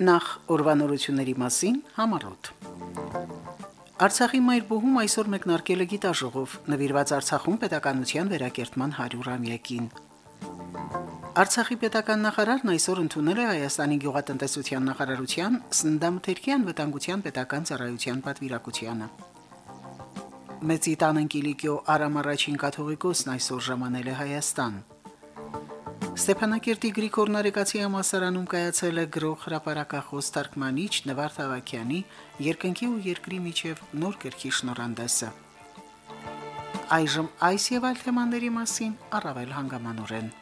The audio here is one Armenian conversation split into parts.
Նախ օրվանորությունների մասին համառոտ։ Արցախի մայր բուհում այսօր մեկնարկել է գիտաժողով նվիրված Արցախում պետականության վերակերտման 100-ամյակին։ Արցախի պետական նախարարն այսօր ընդունել է Հայաստանի գյուղատնտեսության նախարարության Սնդամթերքի անվտանգության պետական ծառայության պատվիրակությանը։ Մեծիտան Կիլիկիո Արամ առաջին կաթողիկոսն այսօր ժամանել է Հայաստան։ Ստեփանակերտի Գրիգոր Նարեկացի համասարանում կայացել է գրող հրապարակախոս Թարգմանիչ Նվարդ Ավակյանի երկնքի ու երկրի միջև նոր գրքի շնորհանդեսը։ Այժմ այս եւ այլ թեմաների մասին առավել հանգամանորեն։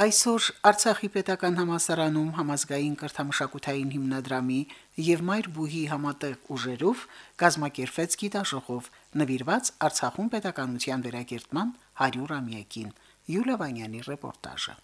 Այսօր Արցախի պետական համասարանում համազգային կրթամշակութային հիմնադրամի եւ Մայր բուհի համատեղ ուժերով կազմակերպվեց գիտաժողով նվիրված Արցախում պետականության վերակերտման 100-ամյակին։ Յուլիա Վանյանի ռեպորտաժը։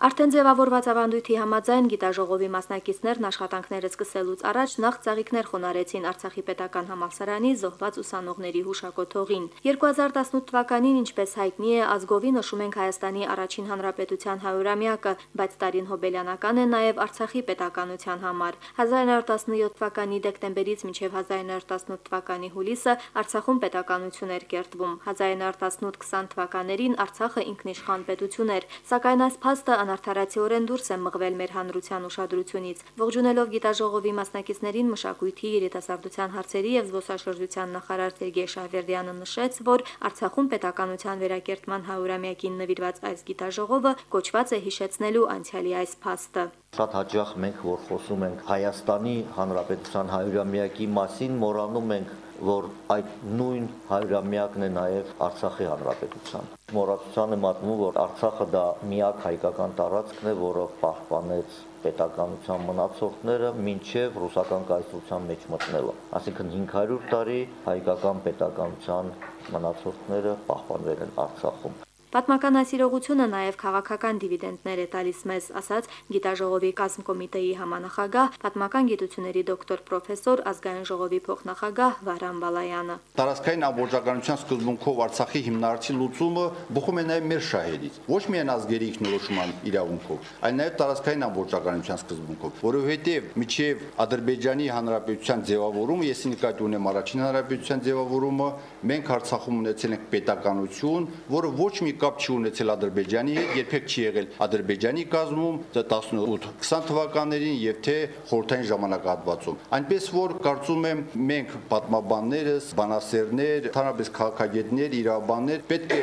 Արդեն ձևավորված ավանդույթի համաձայն գիտաժողովի մասնակիցներն աշխատանքները սկսելուց առաջ նախ ծաղիկներ խոնարեցին Արցախի պետական համալսարանի զոհված ուսանողների հուշակոթողին։ 2018 թվականին, ինչպես հայտնի է, ազգովի նշում ենք Հայաստանի առաջին հանրապետության 100-ամյակը, բայց տարին հոբելյանական է նաև Արցախի պետականության համար։ 1917 թվականի դեկտեմբերից մինչև 1918 թվականի հուլիսը Արցախում պետականություն էր կերտվում։ 1918-20 թվականներին Արցախը ինքնիշխան պետություն էր, սակայն այս փաստը անարդարացիորեն դուրս է մղվել մեր հանրության ուշադրությունից։ Ողջունելով գիտաժողովի մասնակիցներին մշակույթի, երիտասարդության հարցերի եւ զբոսաշրջության նախարար Սերգեյ Շահվերդյանը նշեց, որ Արցախում պետականության վերակերտման 100-ամյակին նվիրված այս գիտաժողովը կոչված է հիշեցնելու անցյալի այս փաստը։ Շատ հաճախ մենք որ խոսում ենք Հայաստանի Հանրապետության 100-ամյակի մասին, մոռանում ենք որ այդ նույն հայրամյակն է նաև Արցախի հանրապետության։ Մոռացության է մատնվում, որ Արցախը դա միակ հայկական տարածքն է, որը պահպանեց պետականության մնացորդները մինչև ռուսական կայսրության մեջ մտնելը։ Այսինքն 500 տարի հայկական պետականության մնացորդները պահպանվել են Արցախում։ Պատմական ասիրողությունը նաև քաղաքական դիվիդենտներ է տալիս մեզ, ասաց գիտաժողովի կազմկոմիտեի համանախագահ, պատմական գիտությունների դոկտոր պրոֆեսոր ազգային ժողովի փոխնախագահ Վարան Բալայանը։ Տարածքային ամբողջականության սկզբունքով Արցախի հիմնարարչի լուծումը բխում է նաև մեր շահերից։ Ոչ միայն ազգերի ինքնորոշման իրավունքով, այլ նաև տարածքային ամբողջականության սկզբունքով, որովհետև միջև Ադրբեջանի հանրապետության ձևավորումը, ես նկատի ունեմ առաջին հանրապետության ձևավորումը, մենք Արցախում ունեցել ենք պետականություն, որը ոչ մի կապ չի ունեցել Ադրբեջանի հետ, երբեք չի եղել Ադրբեջանի կազմում 18-20 թվականներին եւ թե խորհրդային ժամանակահատվածում։ Այնպես որ կարծում եմ մենք պատմաբաններս, բանասերներ, ընդհանրապես քաղաքագետներ, իրավաբաններ պետք է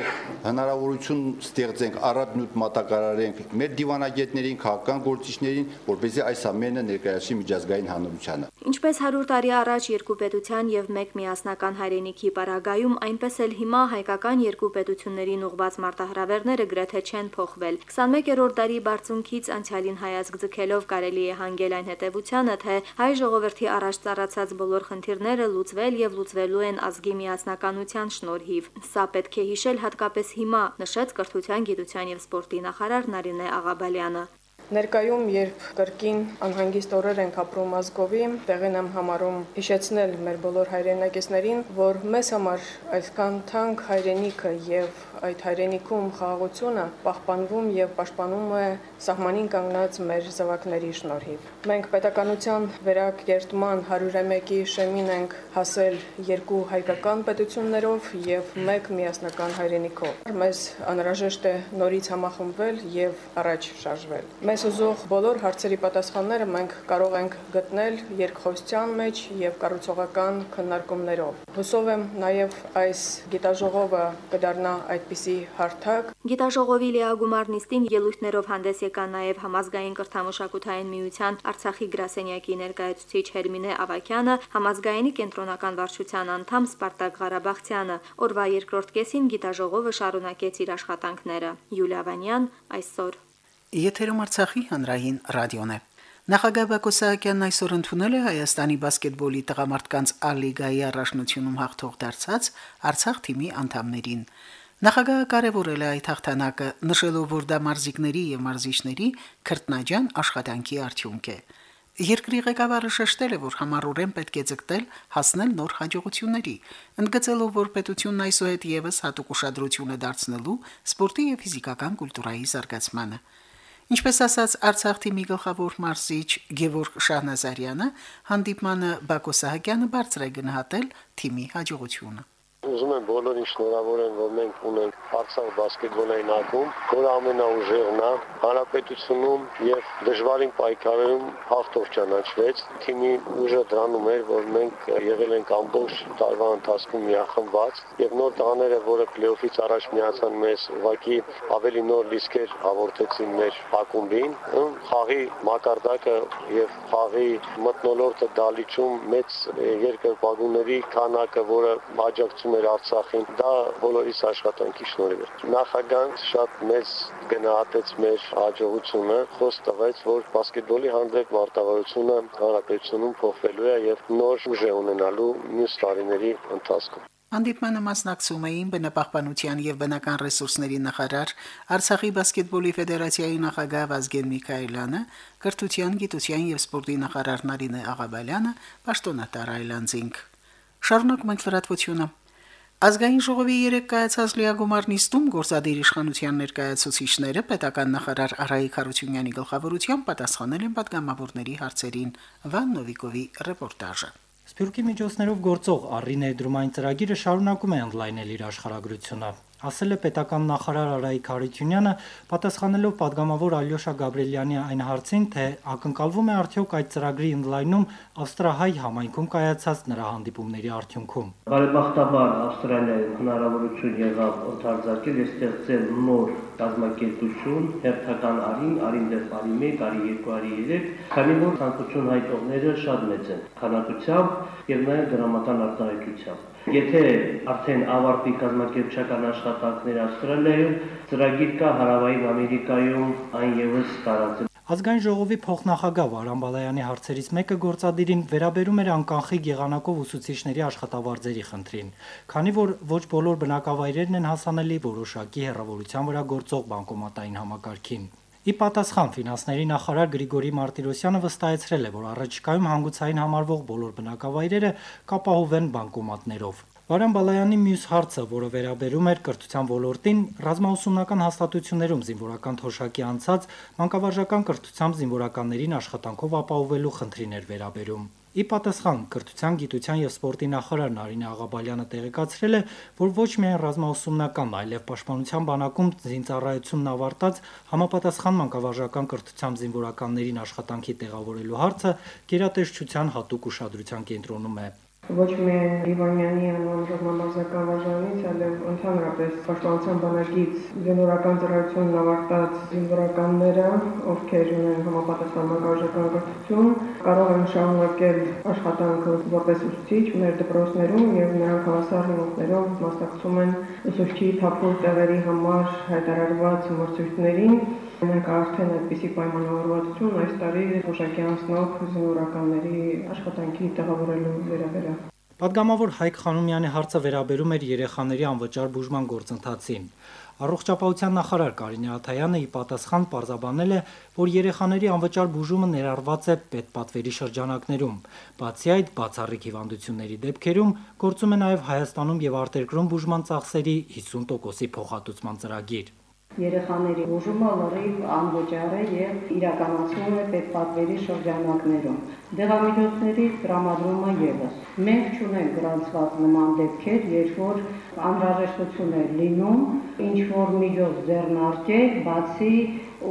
հնարավորություն ստեղծենք առանձնուտ մատակարարենք մեր դիվանագետներին, քաղաքական գործիչներին, որպեսզի այս ամենը ներկայացվի միջազգային հանրությանը։ Ինչպես 100 տարի առաջ երկու պետության եւ մեկ միասնական հայրենիքի պարագայում, այնպես էլ հիմա հայկական երկու պետություններին ուղված մարտահրավերները գրեթե չեն փոխվել։ 21-րդ դարի բարձունքից անցյալին հայացք ձգելով կարելի է հանգել այն հետևությանը, թե հայ ժողովրդի առաջ ծառացած բոլոր խնդիրները լուծվել եւ լուծվելու են ազգի միասնականության շնորհիվ։ Սա պետք է հիշել հատկապես հիմա, նշեց կրթության, գիտության եւ սպորտի նախարար Նարինե Աղաբալյանը։ Ներկայում, երբ կրկին անհանգիստ օրեր ենք ապրում ազգովի, տեղին եմ համարում հիշեցնել մեր բոլոր հայրենակիցներին, որ մեզ համար այսքան թանկ հայրենիքը եւ այդ հայրենիքում խաղաղությունը պահպանվում եւ պաշտպանում է սահմանին կանգնած մեր զավակների շնորհիվ։ Մենք պետականության վերակերտման 100-ամյակի շեմին ենք հասել երկու հայկական պետություններով եւ մեկ միասնական հայրենիքով։ Մեզ անհրաժեշտ է նորից համախմբվել եւ առաջ շարժվել։ Մեզ ուզող բոլոր հարցերի պատասխանները մենք կարող ենք գտնել երկխոսության մեջ եւ կառուցողական քննարկումներով։ Հուսով եմ նաեւ այս գիտաժողովը կդառնա այդ այդպիսի հարթակ։ Գիտաժողովի լիագումար նիստին ելույթներով հանդես եկան նաև համազգային կրթամշակութային միության Արցախի գրասենյակի ներկայացուցիչ Հերմինե Ավակյանը, համազգայինի կենտրոնական վարչության անդամ Սպարտակ Ղարաբաղցյանը։ Օրվա երկրորդ կեսին գիտաժողովը շարունակեց իր աշխատանքները։ Յուլիա Վանյան այսօր Եթերում Արցախի հանրային ռադիոն է։ Նախագահ Բակո Սահակյանն այսօր ընդունել է Հայաստանի բասկետբոլի տղամարդկանց ալիգայի առաջնությունում հաղթող դարձած Արցախ թիմի անդամներին։ Նախագահը կարևորել է այդ հաղթանակը, նշելով, որ դա մարզիկների եւ մարզիչների քրտնաջան աշխատանքի արդյունք է։ Երկրի ղեկավարը շեշտել է, որ համառորեն պետք է ձգտել հասնել նոր հաջողությունների, ընդգծելով, որ պետությունն այսուհետ եւս հատուկ ուշադրություն է դարձնելու սպորտի եւ ֆիզիկական կուլտուրայի զարգացմանը։ Ինչպես ասաց Արցախ թիմի գլխավոր մարզիչ Գևորգ Շահնազարյանը, հանդիպմանը Բակո Սահակյանը բարձր է գնահատել թիմի հաջողությունը։ Ուզում եմ բոլորին շնորհավորեմ, որ մենք ունենք Արցախ բասկետբոլային ակումբ, որը ամենաուժեղն է հանրապետությունում եւ դժվարին պայքարում հաղթող ճանաչվեց։ Թիմի ուժը դրանում էր, որ մենք եղել ենք ամբողջ տարվա ընթացքում միախմբված եւ նոր տղաները, որը պլեյոֆից առաջ միացան մեզ, ուղղակի ավելի նոր լիսկեր հաղորդեցին մեր ակումբին։ Խաղի մակարդակը եւ խաղի մտնոլորտը դալիճում մեծ երկրպագուների քանակը, որը աջակցում էր Արցախին, դա բոլորիս աշխատանքի շնորհիվ էր։ Նախագահն շատ մեծ գնահատեց մեր հաջողությունը, խոս տվեց, որ բասկետբոլի հանդեպ մարտավարությունը հանրապետությունում փոխվելու է եւ նոր ուժ է ունենալու մյուս տարիների ընթացքում։ Հանդիպմանը մասնակցում էին բնապահպանության եւ բնական ռեսուրսների նախարար, Արցախի բասկետբոլի ֆեդերացիայի նախագահ Վազգեն Միքայելյանը, կրթության, գիտության եւ սպորտի նախարար Նարինե Աղաբալյանը, պաշտոնատար Այլանդզինգ։ Շարունակում ենք լրատվությունը։ Ազգային ժողովի երեք կայացած լիագումար նիստում գործադիր իշխանության ներկայացուցիչները պետական նախարար Արայիկ Հարությունյանի գլխավորությամբ պատասխանել են падգամավորների հարցերին։ Վան Նովիկովի ռեպորտաժը։ Սփյուռքի միջոցներով գործող Արի ներդրումային ծրագիրը շարունակում է ընդլայնել իր աշխարհագրությունը ասել է պետական նախարար Արայիկ Հարությունյանը, պատասխանելով падգամավոր Ալյոշա Գաբրելյանի այն հարցին, թե ակնկալվում է արդյոք այդ ծրագրի ընդլայնում Ավստրահայ համայնքում կայացած նրա հանդիպումների արդյունքում։ Բարեբախտաբար Ավստրալիայում հնարավորություն եղավ ընդարձակել ստեղծել նոր կազմակերպություն, հերթական արին, արին դեպ արի 1, արի 2, արի 3, քանի որ ցանկություն հայտողները շատ մեծ են. քանակությամբ եւ նաեւ դրամական արտահայտությամբ։ Եթե արդեն ավարտի կազմակերպչական աշխատանքներ Ավստրալիայում, ծրագիր կա Հարավային Ամերիկայում այն եւս տարածել։ Ազգային ժողովի փոխնախագահ Վարան Բալայանի հարցերից մեկը գործադիրին վերաբերում էր անկանխիկ եղանակով ուսուցիչների աշխատավարձերի խնդրին, քանի որ ոչ բոլոր բնակավայրերն են հասանելի որոշակի հեռավորության վրա գործող բանկոմատային համակարգին։ Ի պատասխան ֆինանսների նախարար Գրիգորի Մարտիրոսյանը վստահեցրել է, որ առաջիկայում հանգուցային համարվող բոլոր բնակավայրերը կապահովեն բանկոմատներով։ Վարան Բալայանի մյուս հարցը, որը վերաբերում էր կրթության ոլորտին, ռազմաուսումնական հաստատություններում զինվորական թոշակի անցած մանկավարժական կրթությամբ զինվորականներին աշխատանքով ապահովելու խնդրին էր վերաբերում։ Ի պատասխան կրթության, գիտության եւ սպորտի նախարար Նարինե Աղաբալյանը տեղեկացրել է, որ ոչ միայն ռազմաուսումնական, այլև պաշտպանության բանակում զինծառայությունն ավարտած համապատասխան մանկավարժական կրթությամբ զինվորականներին աշխատանքի տեղավորելու հարցը գերատեսչության հատուկ ուշադրության կենտրոնում է ոչ միայն Լիվանյանի անվան ռազմամարզական վարժանից, այլև ընդհանրապես պաշտպանության բանակից զինվորական ծառայությունն ավարտած զինվորականները, ովքեր ունեն համապատասխան մանկավարժական կրթություն, կարող են շարունակել աշխատանքը որպես ուսուցիչ մեր դպրոցներում եւ նրանք հավասար հիմունքներով մասնակցում են ուսուցչի թափուր տեղերի համար հայտարարված մրցույթներին Մենք արդեն այդպիսի պայմանավորվածություն այս տարի ուշակի անցնող զինվորականների աշխատանքի տեղավորելու վերաբերյալ Պատգամավոր Հայկ Խանոմյանի հարցը վերաբերում էր երեխաների անվճար բուժման գործընթացին։ Առողջապահության նախարար Կարինե Աթայանը ի պատասխան պարզաբանել է, որ երեխաների անվճար բուժումը ներառված է պետպատվերի շրջանակներում։ Բացի այդ, բացառիկ հիվանդությունների դեպքերում գործում է նաև Հայաստանում եւ արտերկրում բուժման ծախսերի 50%-ի փոխհատուցման ծրագիր։ Երեխաների բուժումը լրիվ անվճար է եւ իրականացվում է պետպատվերի շրջանակներում։ Դեղամիջոցների տրամադրումը եւս։ Մենք ճունենք գրանցված նման դեպքեր, երբ որ անհրաժեշտություն է լինում ինչ որ միջոց ձեռնարկել, բացի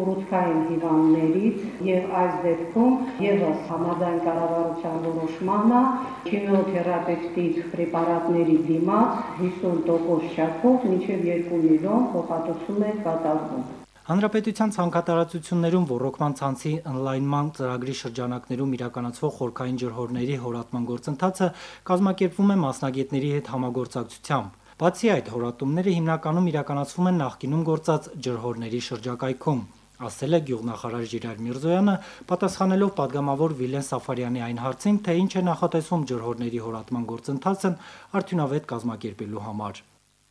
ուռուցքային հիվանդներից եւ այս դեպքում եւս համաձայն կառավարության որոշմանը քիմիոթերապևտիկ պրեպարատների դիմաց 50% չափով մինչեւ 2 միլիոն փոխհատուցում է կատարվում։ Հանրապետության ցանկատարածություններում ռոռոկման ցանցի ընդլայնման ծրագրի շրջանակներում իրականացվող խորքային ջրհորների հորատման գործընթացը կազմակերպվում է մասնագետների հետ համագործակցությամբ։ Բացի այդ, հորատումները հիմնականում իրականացվում են նախկինում գործած ջրհորների շրջակայքում ասել է գյուղնախարար Ժիրայր Միրզոյանը, պատասխանելով падգամավոր Վիլեն Սաֆարյանի այն հարցին, թե ինչ է նախատեսում ջրհորների հորատման գործընթացն արդյունավետ կազմակերպելու համար։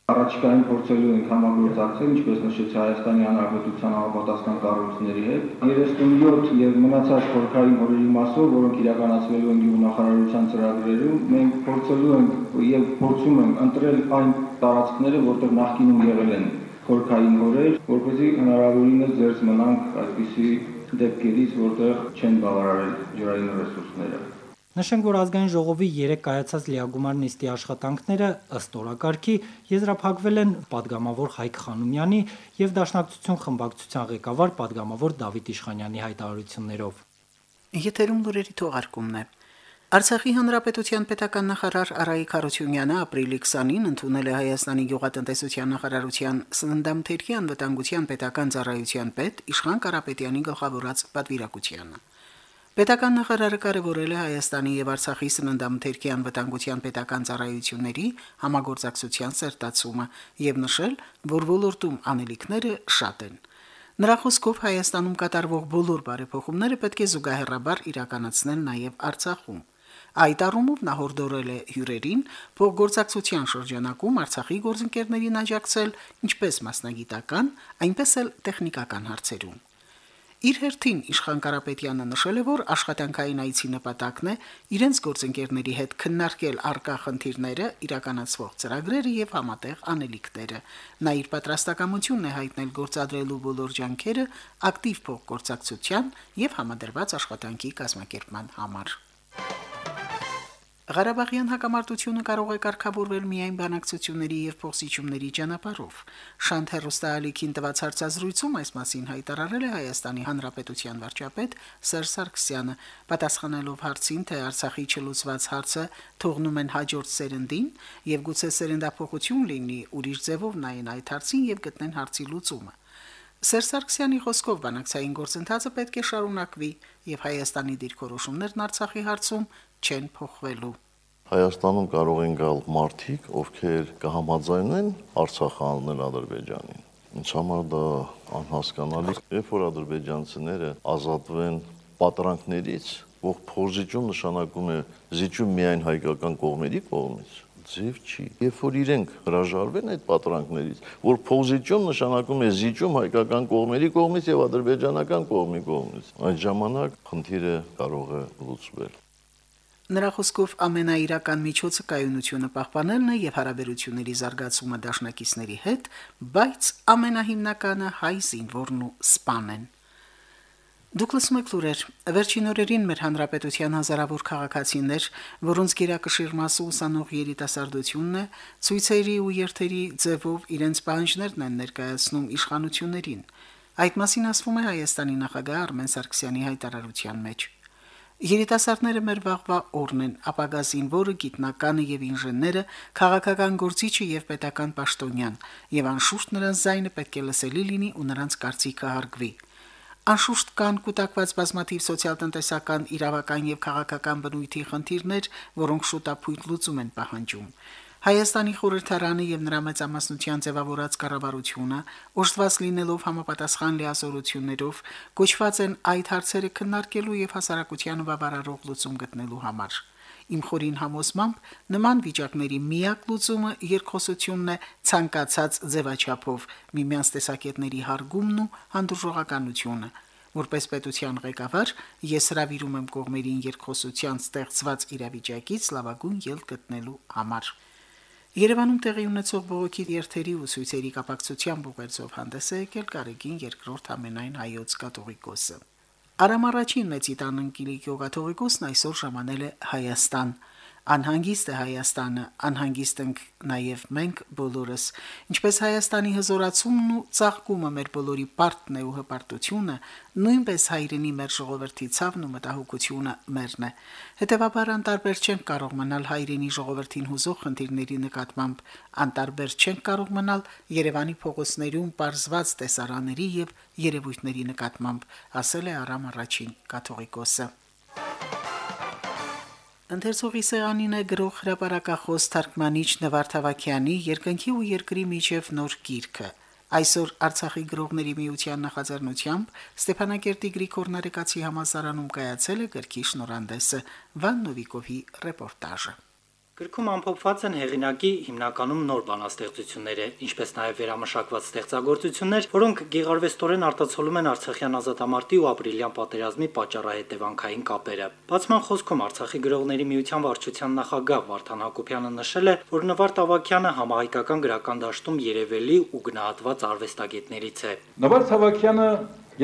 Առաջիկային փորձելու ենք համագործակցել, ինչպես նշեցի Հայաստանի Հանրապետության համապատասխան կառույցների հետ։ 37 եւ մնացած խորհրդային հորերի մասով, որոնք իրականացվելու են գյուղնախարարության ծրագրերում, մենք փորձելու ենք եւ փորձում ենք ընտրել այն տարածքները, որտեղ նախկինում եղել են խորքային օրեր, որպեսզի հնարավորինս ձերս մնանք այսպիսի դեպքերից, որտեղ չեն բավարարել ջրային ռեսուրսները։ Նշենք, որ ազգային ժողովի 3 կայացած լիագումար նիստի աշխատանքները ըստ օրակարգի եզրափակվել են падգամավոր Հայկ Խանոմյանի եւ Դաշնակցություն խմբակցության ղեկավար падգամավոր Դավիթ Իշխանյանի հայտարարություններով։ Եթերում լուրերի թողարկումն է։ Արցախի հանրապետության պետական նախարար Արայիկ Խարությունյանը ապրիլի 20-ին ընդունել է Հայաստանի գյուղատնտեսության նախարարության սննդամթերքի անվտանգության պետական ծառայության պետ Իշխան Կարապետյանի գլխավորած պատվիրակությանը։ Պետական նախարարը կարևորել է Հայաստանի եւ Արցախի սննդամթերքի անվտանգության պետական ծառայությունների համագործակցության սերտացումը եւ նշել, որ ոլորտում անելիքները շատ են։ Նրա խոսքով Հայաստանում կատարվող բոլոր բարեփոխումները պետք է զուգահեռաբար իրականացնել նաև Արցախում։ Այդ առումով նա հորդորել է հյուրերին փոխգործակցության շրջանակում Արցախի գործընկերներին աջակցել ինչպես մասնագիտական, այնպես էլ տեխնիկական հարցերում։ Իր հերթին Իշխան Կարապետյանը նշել է, որ աշխատանքային այցի նպատակն է իրենց գործընկերների հետ քննարկել արկա խնդիրները, իրականացվող ծրագրերը եւ համատեղ անելիքները։ Նա իր պատրաստակամությունն է հայտնել գործադրելու բոլոր ջանքերը ակտիվ փոխգործակցության եւ համադրված աշխատանքի կազմակերպման համար։ Ղարաբաղյան հակամարտությունը կարող է կարգավորվել միայն բանակցությունների եւ փոխզիջումների ճանապարհով։ Շանթ հերոստալիքին տված հարցազրույցում այս մասին հայտարարել է Հայաստանի Հանրապետության վարչապետ Սերժ Սարգսյանը, պատասխանելով հարցին, թե Արցախի չլուծված հարցը թողնում են հաջորդ սերնդին եւ գուցե սերնդափոխություն լինի, ուրիշ ձևով նայեն այդ հարցին եւ գտնեն հարցի լուծումը։ Սերժ Սարգսյանի խոսքով բանակցային գործընթացը պետք է շարունակվի եւ Հայաստանի դիրքորոշումներն Արցախի հարցում չեն փոխվելու։ Հայաստանում կարող են գալ մարդիկ, ովքեր կհամաձայնեն Արցախը աննել Ադրբեջանին։ Ինչ համար դա անհասկանալի երբ որ ադրբեջանցիները ազատվեն պատրանքներից, ող փոզիջում նշանակում է զիջում միայն հայկական կողմերի կողմից, ձև չի։ Երբ որ իրենք հրաժարվեն այդ պատրանքներից, որ փոզիջում նշանակում է զիջում հայկական կողմերի կողմից եւ ադրբեջանական կողմի կողմից, այդ ժամանակ խնդիրը կարող է լուծվել։ Նրա խոսքով ամենաիրական միջոցը կայունությունը պահպանելն է եւ հարաբերությունների զարգացումը դաշնակիցների հետ, բայց ամենահիմնականը հայ զինվորն ու սպանեն։ Դուք լսում եք լուրեր։ Վերջին օրերին մեր հանրապետության հազարավոր քաղաքացիներ, որոնց գերակշիռ մասը ուսանող երիտասարդությունն է, ցույցերի ու երթերի ձևով իրենց պահանջներն են ներկայացնում իշխանություններին։ Այդ մասին ասվում է Հայաստանի նախագահ Արմեն Սարգսյանի հայտարարության մեջ։ Երիտասարդները մեր վաղվա օրն են, ապագա զինվորը, գիտնականը եւ ինժեները, քաղաքական գործիչը եւ պետական պաշտոնյան, եւ անշուշտ նրանց զայնը պետք է լսելի լինի ու նրանց կարծիքը հարգվի։ Անշուշտ կան կൂട്ടակված բազմաթիվ սոցիալ-տնտեսական, իրավական եւ քաղաքական բնույթի խնդիրներ, որոնք շուտապույտ լուծում են պահանջում։ Հայաստանի խորհրդարանը եւ նրա մեծամասնության ձևավորած կառավարությունը, օժտված լինելով համապատասխան լիազորություններով, կոչված են այդ հարցերը քննարկելու եւ հասարակությանը բավարարող լուծում գտնելու համար։ Իմ խորին համոզմամբ նման վիճակների միակ լուծումը երկխոսությունն է ցանկացած ձևաչափով միմյանց տեսակետների հարգումն ու հանդուրժողականությունը որպես պետության ղեկավար ես հravirում եմ կողմերին երկխոսության ստեղծված իրավիճակից լավագույն ելք գտնելու համար Երևանում տեղի ունեցող բողոքի երթերի ու ցույցերի կապակցությամբ ուղերձով հանդես է եկել Կարեգին երկրորդ ամենայն հայոց կաթողիկոսը։ Արամ առաջին մեծի տանընկիլի գյուղաթողիկոսն այսօր ժամանել է Հայաստան Անհանգիստ է Հայաստանը, անհանգիստ ենք նաև մենք բոլորս։ Ինչպես Հայաստանի հզորացումն ու ցաղկումը մեր բոլորի պարտն է ու հպարտությունը, նույնպես հայրենի մեր ժողովրդի ցավն ու մտահոգությունը մերն է։ Հետևաբար անտարբեր չենք կարող մնալ հայրենի ժողովրդին հուզող խնդիրների նկատմամբ, անտարբեր չենք կարող մնալ Երևանի փողոցներում པարզված տեսարանների եւ երևույթների նկատմամբ, ասել է Արամ առաջին կաթողիկոսը։ Ընթերցողի սեղանին է գրող հրապարակախոս թարգմանիչ Նվարթավակյանի երկնքի ու երկրի միջև նոր գիրքը։ Այսօր Արցախի գրողների միության նախաձեռնությամբ Ստեփանակերտի Գրիգոր Նարեկացի համալսարանում կայացել է գրքի շնորհանդեսը Վան Նովիկովի ռեպորտաժը։ Գրքում ամփոփված են հեղինակի հիմնականում նոր բանաստեղծությունները, ինչպես նաև վերամշակված ստեղծագործություններ, որոնք գեղարվեստորեն արտացոլում են Արցախյան ազատամարտի ու ապրիլյան պատերազմի պատճառահետևանքային կապերը։ Բացման խոսքում Արցախի գրողների միության վարչության նախագահ Վարդան Հակոբյանը նշել է, որ Նվարդ Ավակյանը համահայկական գրական դաշտում երևելի ու գնահատված արվեստագետներից է։ Նվարդ Ավակյանը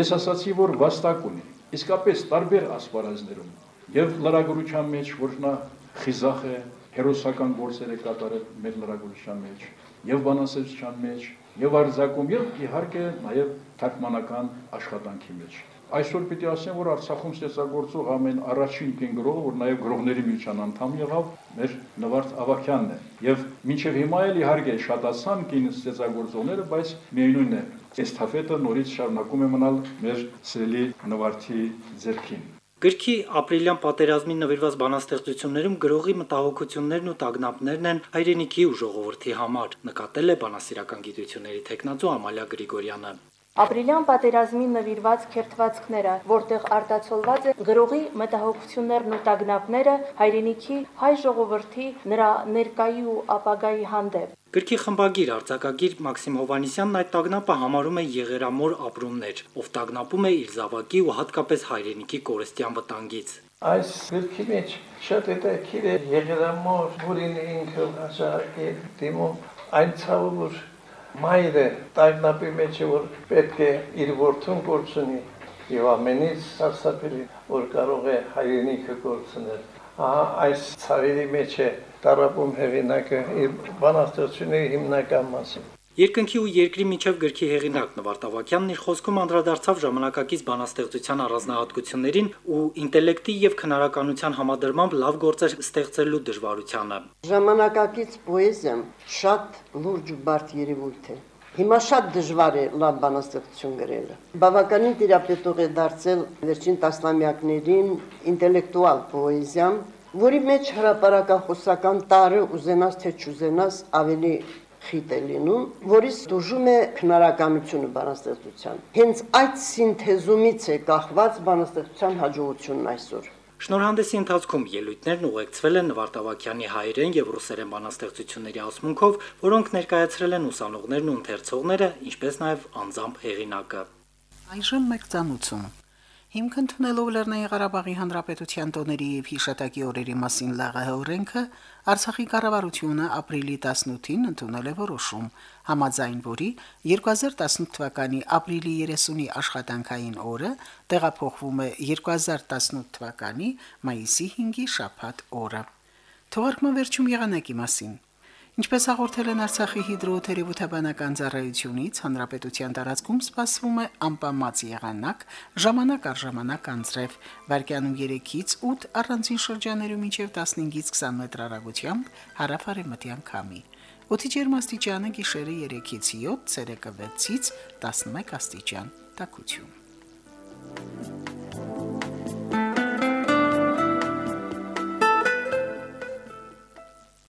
ես ասացի, որ վաստակ ունի, իսկապես տարբեր ասպարազներում եւ լրագրության մեջ, որ նա խիզախ է, հերոսական գործեր է կատարել մեր լրագրության մեջ եւ բանասերության մեջ եւ արձակում եւ իհարկե նաեւ թարգմանական աշխատանքի մեջ այսօր պիտի ասեմ որ Արցախում ստեղծագործող ամեն առաջին կենգրողը որ նաեւ գրողների միության անդամ եղավ մեր Նվարդ Ավակյանն է եւ մինչեւ հիմա էլ իհարկե շատացան կին ստեղծագործողները բայց միայնույն է էստաֆետը նորից շարունակում է մնալ մեր սիրելի Նվարդի ձեռքին Գրքի ապրիլյան պատերազմին նվիրված բանաստեղծություններում գրողի մտահոգություններն ու տագնապներն են հայրենիքի ու ժողովրդի համար, նկատել է բանասիրական գիտությունների տեխնացու Ամալիա Գրիգորյանը։ Ապրիլյան պատերազմին նվիրված քերթվածքները, որտեղ արտացոլված է գրողի մտահոգություններն ու տագնապները հայրենիքի հայ ժողովրդի նրա ներկայի ու ապագայի հանդեպ։ Գրքի խմբագիր արձակագիր Մաքսիմ Հովանիսյանն այդ տագնապը համարում է եղերամոր ապրումներ, ով տագնապում է իր զավակի ու հատկապես հայրենիքի կորստյան վտանգից։ Այս գրքի մեջ շատ հետաքրքիր է եղերամոր, որին ինքը հաշարակի դիմում այն ցավը, որ մայրը տագնապի մեջ է, որ պետք է իր որդուն կորցնի եւ ամենից սարսափելի, որ կարող է հայրենիքը կորցնել այս ցավերի մեջ է տարապում հեղինակը իր բանաստեղծությունների հիմնական մասին։ Երկնքի ու երկրի միջև գրքի հեղինակ Նվարտավակյանն իր խոսքում անդրադարձավ ժամանակակից բանաստեղծության առանձնահատկություններին ու ինտելեկտի եւ քնարականության համադրմամբ լավ գործեր ստեղծելու դժվարությանը։ Ժամանակակից պոեզիան շատ լուրջ ու բարդ երևույթ է Հիմա շատ դժվար է լավ բանաստեղծություն գրելը։ Բավականին տիրապետող է դարձել վերջին տասնամյակներին ինտելեկտուալ պոեզիան, որի մեջ հրապարակախոսական տարը ուզենաս թե չուզենաս ավելի խիտ է լինում, որից դժում է քնարականությունը բանաստեղծության։ Հենց այդ սինթեզումից է կախված բանաստեղծության հաջողությունն այսօր։ Շնորհանդեսի ընթացքում ելույթներն ուղեկցվել են Նվարտավակյանի հայերեն եւ ռուսերեն բանաստեղծությունների ասմունքով, որոնք ներկայացրել են ուսանողներն ու ընթերցողները, ինչպես նաեւ անձամբ հեղինակը։ Այժմ մեկցանություն Հիմք ընդունելով Լեռնային Ղարաբաղի Հանրապետության տոների եւ հիշատակի օրերի մասին ԼՂՀ օրենքը Արցախի կառավարությունը ապրիլի 18-ին ընդունել է որոշում, համաձայն որի 2018 թվականի ապրիլի 30-ի աշխատանքային օրը տեղափոխվում է 2018 թվականի մայիսի 5-ի շաբաթ օրը։ Թողարկման վերջում եղանակի մասին Ինչպես հաղորդել են Արցախի հիդրոթերապևտաբանական ծառայությունից, հանրապետության տարածքում սպասվում է անպամած եղանակ, ժամանակ առ ժամանակ անձրև, վարկյանում 3-ից 8 առանձին շրջաներում մինչև 15-ից 20 մետր հեռագությամբ հարավարեմտյան քամի։ Օդի ջերմաստիճանը գիշերը 3-ից 7, ցերեկը 6-ից 11 աստիճան։ Տակություն։